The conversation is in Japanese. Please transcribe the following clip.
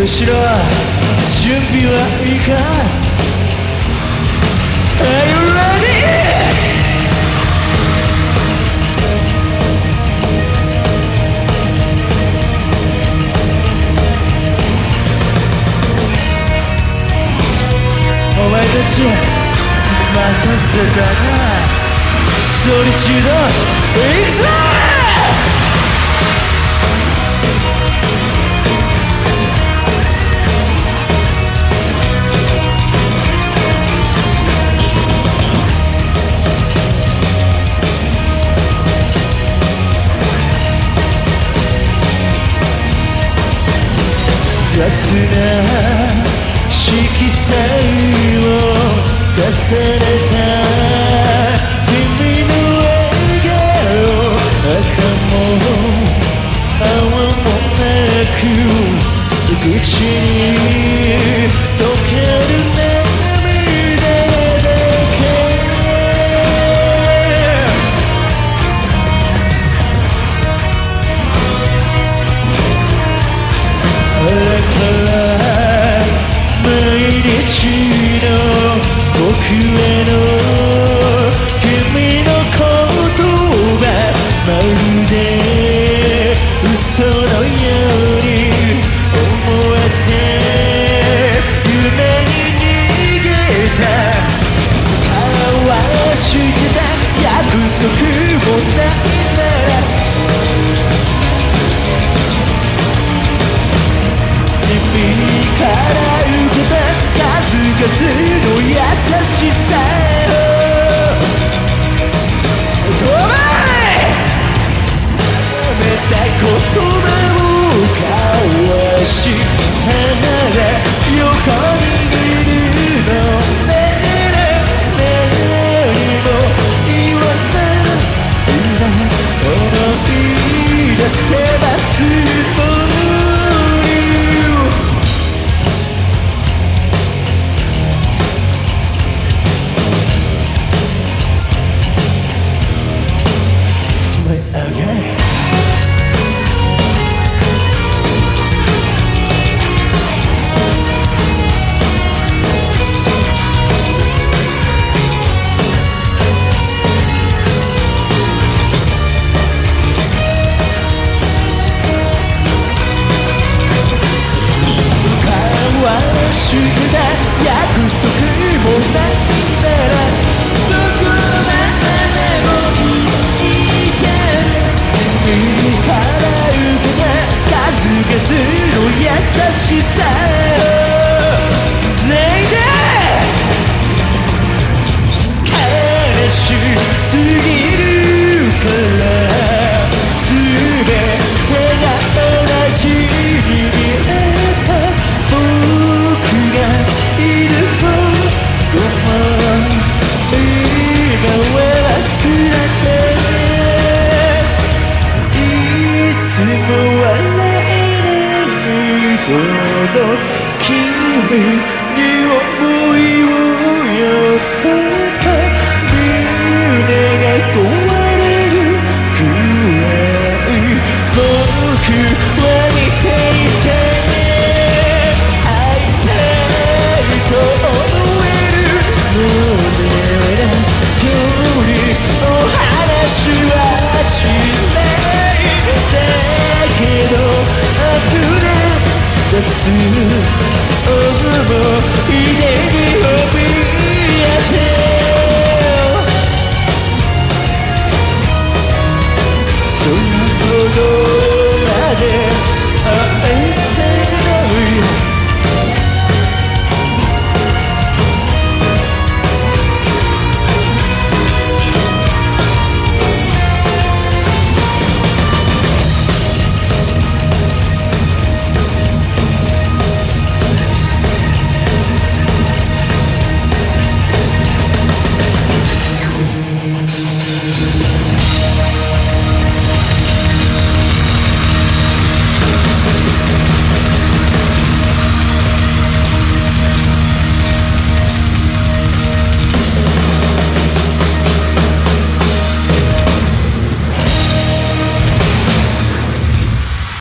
後ろ準備はいいか？Are you ready? お前たち待たせたなソリチュード行くぞ！雑な色彩を重ねた君から受けた数々の優しさを飛ばめた言葉を交わした。なら横にいるのね何も言わない思い出せばつもしさ全員で悲しすぎるから全てが同じに見えた僕がいることも今は忘れていつも笑ほど君に思いを寄せた胸が壊れるくらい僕は似ていて会いたいと思えるので距離お話はしない溢れ出す思い出に